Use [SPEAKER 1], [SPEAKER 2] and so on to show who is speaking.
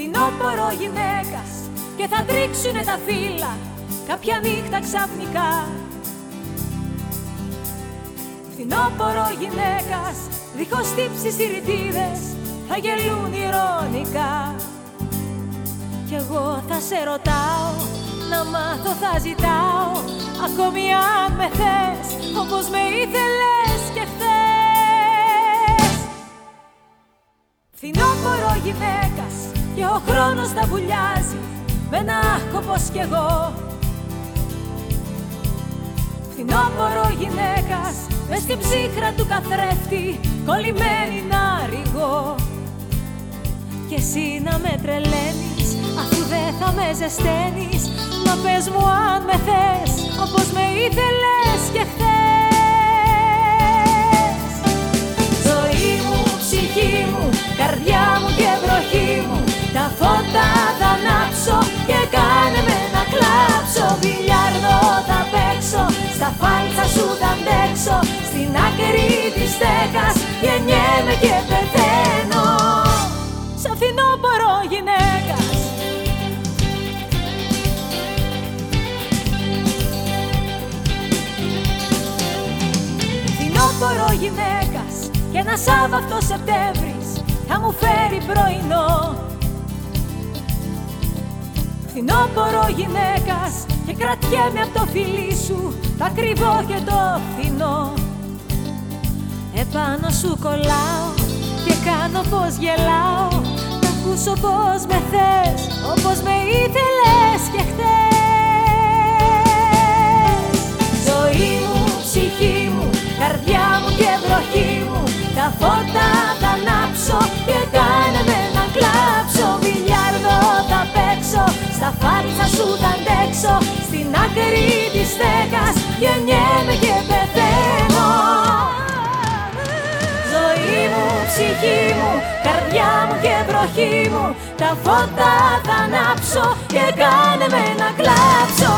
[SPEAKER 1] Φθινόπορο γυναίκας και θα τρίξουνε τα φύλλα κάποια νύχτα ξαφνικά. Φθινόπορο γυναίκας δίχως τύψεις οι ρητίδες θα γελούν ηρωνικά. Κι εγώ θα σε ρωτάω να μάθω θα ζητάω Ακόμη αν με θες όπως με ήθελες και χθες Φθινόπορο γυναίκας και ο χρόνος τα βουλιάζει με ένα άχκο κι εγώ. Φθινόπορο γυναίκας μες στην ψύχρα του καθρέφτη κολλημένη να ρηγώ. Και εσύ να με τρελαίνεις αφού δεν θα με ζεσταίνεις. Μα πες μου αν με θες όπως με ήθελες και χθες κλάψω Βιλιάρδο θα παίξω, στα φάλτσα σου θα αντέξω Στην άκρη της στέκας γεννιέμαι και πεθαίνω. Σαν φθινόπορο γυναίκας. Φθινόπορο γυναίκας. Και ένα Σάββατο Σεπτέμβρης θα μου φέρει πρωινό Φθινόπορο γυναίκας και κρατιέμαι από το φιλί σου τα κρυβώ και το φθηνό. Επάνω σου κολλάω και κάνω πως γελάω Να ακούσω πως με θες όπως με ήθελες στα φάλτσα σου θα αντέξω Στην άκρη της στέκας γεννιέμαι και πεθαίνω. Ζωή μου, ψυχή μου, καρδιά μου και βροχή μου Τα φώτα θα ανάψω και κάνε με να κλάψω